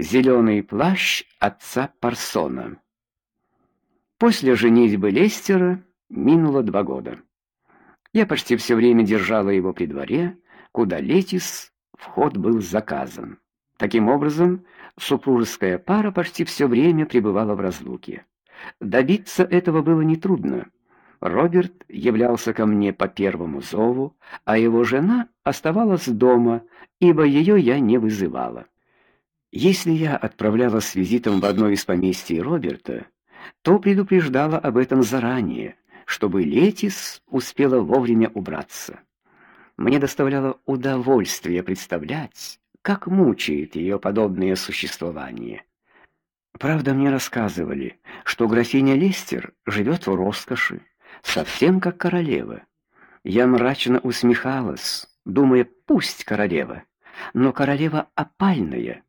Зеленый плащ отца Парсона. После женитьбы Лестера минуло два года. Я почти все время держала его при дворе, куда Летис вход был заказан. Таким образом, супружеская пара почти все время пребывала в разлуке. Добиться этого было нетрудно. Роберт являлся ко мне по первому зову, а его жена оставалась дома, ибо ее я не вызывала. Если я отправлялась с визитом в одно из поместий Роберта, то предупреждала об этом заранее, чтобы Летис успела вовремя убраться. Мне доставляло удовольствие представлять, как мучает ее подобное существование. Правда, мне рассказывали, что графиня Лестер живет в роскоши, совсем как королева. Я мрачно усмехалась, думая, пусть королева, но королева опальная.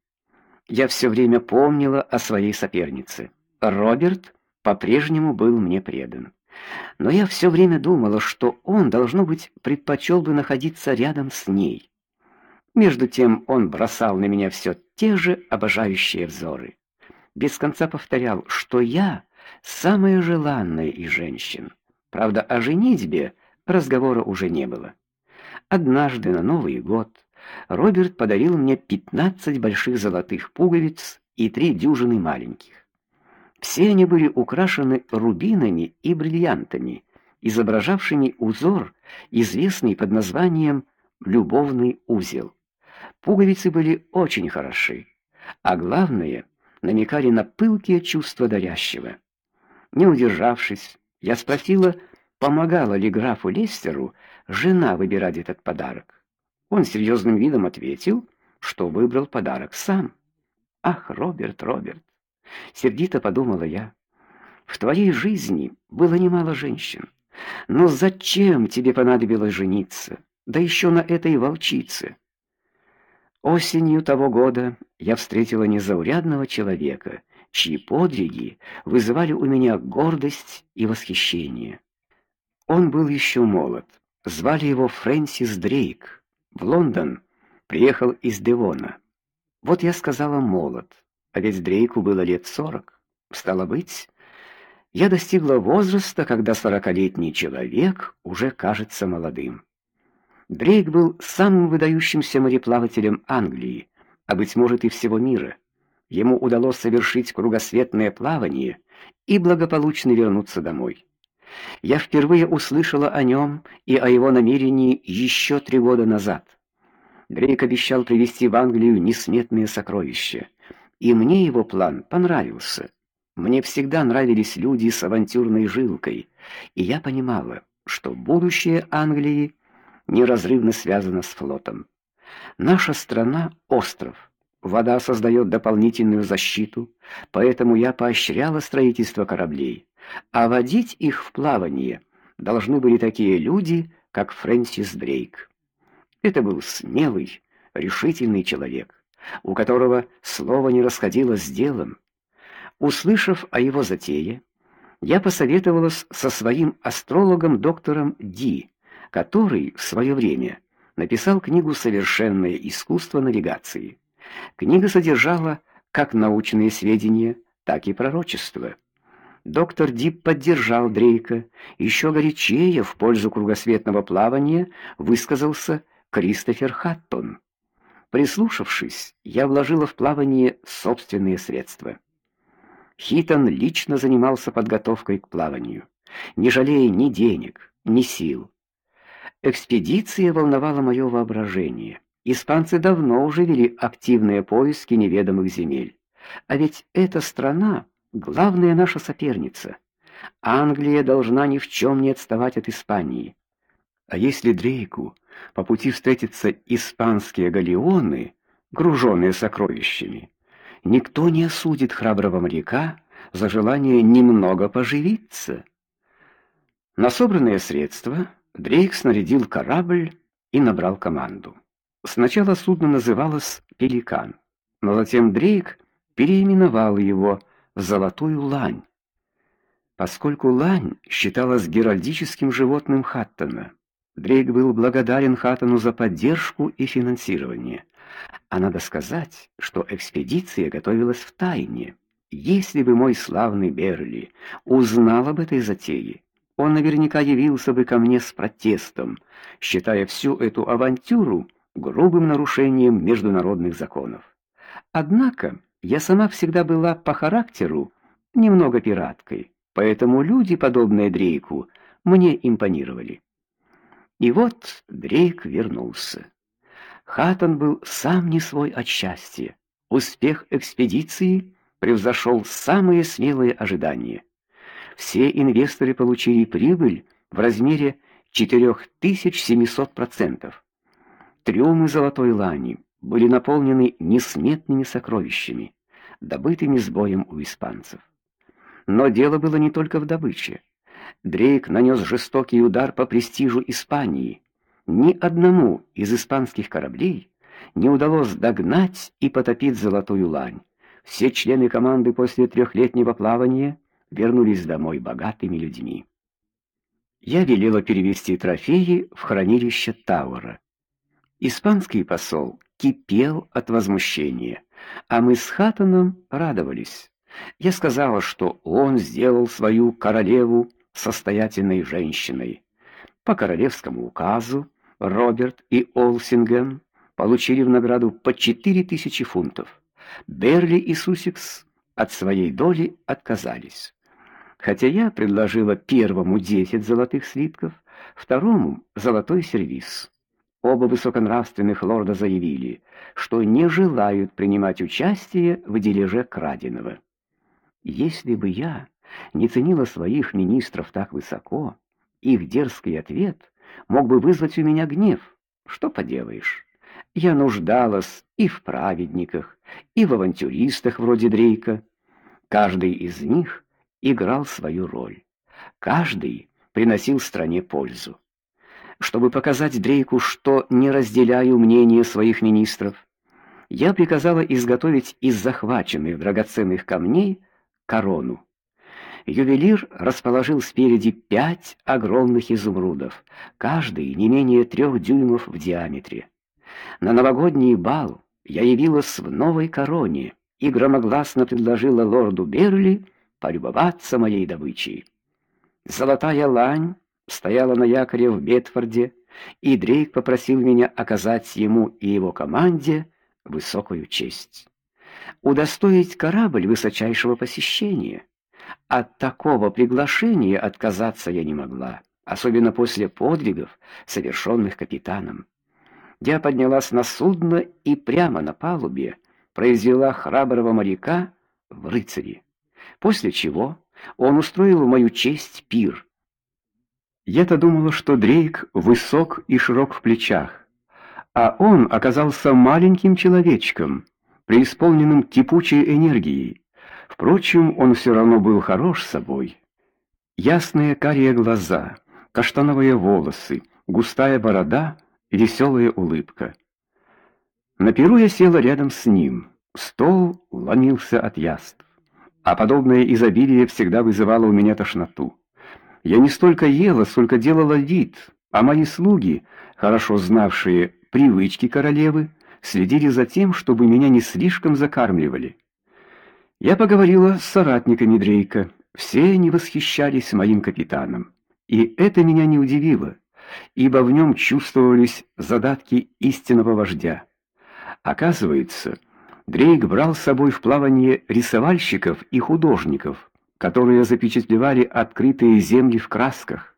Я все время помнила о своей сопернице. Роберт по-прежнему был мне предан. Но я все время думала, что он должно быть предпочел бы находиться рядом с ней. Между тем он бросал на меня все те же обожающие взоры. Без конца повторял, что я самая желанная из женщин. Правда, о женитьбе разговора уже не было. Однажды на Новый год Роберт подарил мне 15 больших золотых пуговиц и три дюжины маленьких. Все они были украшены рубинами и бриллиантами, изображавшими узор, известный под названием любовный узел. Пуговицы были очень хороши, а главное, намекали на пылкие чувства дарящего. Не удержавшись, я спросила, помогала ли графу Лестеру жена выбирать этот подарок. Он серьезным видом ответил, что выбрал подарок сам. Ах, Роберт, Роберт, сердито подумала я. В твоей жизни было немало женщин. Но зачем тебе понадобилось жениться? Да еще на этой волчице. Осенью того года я встретила незаурядного человека, чьи подвиги вызывали у меня гордость и восхищение. Он был еще молод. Звали его Фрэнсис Дрейк в Лондон приехал из Девона. Вот я сказала молод, а ведь Дрейку было лет сорок. Стало быть, я достигла возраста, когда сорокалетний человек уже кажется молодым. Дрейк был самым выдающимся мореплавателем Англии, а быть может и всего мира. Ему удалось совершить кругосветное плавание и благополучно вернуться домой. Я впервые услышала о нем и о его намерении еще три года назад. Дрейк обещал привезти в Англию несметные сокровища, и мне его план понравился. Мне всегда нравились люди с авантюрной жилкой, и я понимала, что будущее Англии неразрывно связано с флотом. Наша страна остров. Вода создает дополнительную защиту, поэтому я поощряла строительство кораблей а водить их в плавание должны были такие люди, как Фрэнсис Дрейк. Это был смелый, решительный человек, у которого слово не расходилось с делом. Услышав о его затее, я посоветовалась со своим астрологом доктором Ди, который в свое время написал книгу Совершенное искусство навигации. Книга содержала как научные сведения, так и пророчества. Доктор Дип поддержал Дрейка, еще горячее в пользу кругосветного плавания высказался Кристофер Хаттон. Прислушавшись, я вложила в плавание собственные средства. Хитон лично занимался подготовкой к плаванию, не жалея ни денег, ни сил. Экспедиция волновала мое воображение. Испанцы давно уже вели активные поиски неведомых земель. А ведь эта страна главная наша соперница. Англия должна ни в чем не отставать от Испании. А если Дрейку по пути встретятся испанские галеоны, груженные сокровищами, никто не осудит храброго моряка за желание немного поживиться. На собранные средства Дрейк снарядил корабль и набрал команду. Сначала судно называлось Пеликан, но затем Дрейк переименовал его золотую лань. Поскольку лань считалась геральдическим животным Хаттона, Дрейк был благодарен Хаттону за поддержку и финансирование, А надо сказать, что экспедиция готовилась в тайне. Если бы мой славный Берли узнал об этой затее, он наверняка явился бы ко мне с протестом, считая всю эту авантюру грубым нарушением международных законов. Однако я сама всегда была по характеру немного пираткой, поэтому люди, подобные Дрейку, мне импонировали. И вот Дрейк вернулся. Хаттон был сам не свой от счастья. Успех экспедиции превзошел самые смелые ожидания. Все инвесторы получили прибыль в размере 4700%. Трюмы золотой лани были наполнены несметными сокровищами, добытыми с боем у испанцев. Но дело было не только в добыче. Дрейк нанес жестокий удар по престижу Испании. Ни одному из испанских кораблей не удалось догнать и потопить золотую лань. Все члены команды после трехлетнего плавания вернулись домой богатыми людьми. Я велела перевести трофеи в хранилище Тауэра. Испанский посол кипел от возмущения, а мы с Хаттоном радовались. Я сказала, что он сделал свою королеву состоятельной женщиной. По королевскому указу Роберт и Олсинген получили в награду по четыре тысячи фунтов. Берли и Сусикс от своей доли отказались. Хотя я предложила первому десять золотых слитков, второму золотой сервиз. Оба высоконравственных лорда заявили, что не желают принимать участие в дележе краденого. Если бы я не ценила своих министров так высоко, их дерзкий ответ мог бы вызвать у меня гнев. Что поделаешь? Я нуждалась и в праведниках, и в авантюристах вроде Дрейка. Каждый из них играл свою роль. Каждый приносил стране пользу. Чтобы показать Дрейку, что не разделяю мнение своих министров, я приказала изготовить из захваченных драгоценных камней корону. Ювелир расположил спереди пять огромных изумрудов, каждый не менее трех дюймов в диаметре. На новогодний бал я явилась в новой короне и громогласно предложила лорду Берли полюбоваться моей добычей. Золотая лань стояла на якоре в Бетфорде, и Дрейк попросил меня оказать ему и его команде высокую честь. Удостоить корабль высочайшего посещения. От такого приглашения отказаться я не могла, особенно после подвигов, совершенных капитаном. Я поднялась на судно и прямо на палубе произвела храброго моряка в рыцари. После чего он устроил в мою честь пир. Я-то думала, что Дрейк высок и широк в плечах, а он оказался маленьким человечком, преисполненным кипучей энергией. Впрочем, он все равно был хорош собой. Ясные карие глаза, каштановые волосы, густая борода веселая улыбка. На перу я села рядом с ним. Стол ломился от яств, а подобное изобилие всегда вызывало у меня тошноту. Я не столько ела, сколько делала вид, а мои слуги, хорошо знавшие привычки королевы, следили за тем, чтобы меня не слишком закармливали. Я поговорила с соратниками Дрейка. Все они восхищались моим капитаном, и это меня не удивило, ибо в нем чувствовались задатки истинного вождя. Оказывается, Дрейк брал с собой в плавание рисовальщиков и художников, которые запечатлевали открытые земли в красках.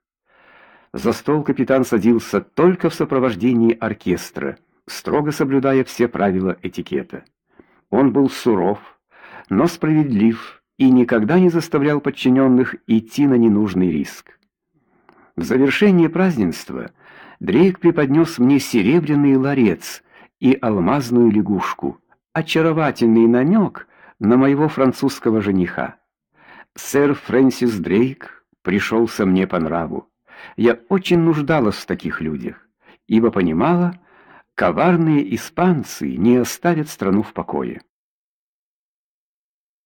За стол капитан садился только в сопровождении оркестра строго соблюдая все правила этикета. Он был суров, но справедлив и никогда не заставлял подчиненных идти на ненужный риск. В завершение празднества Дрейк преподнес мне серебряный ларец и алмазную лягушку, очаровательный намек на моего французского жениха. Сэр Фрэнсис Дрейк пришелся мне по нраву. Я очень нуждалась в таких людях, ибо понимала, коварные испанцы не оставят страну в покое.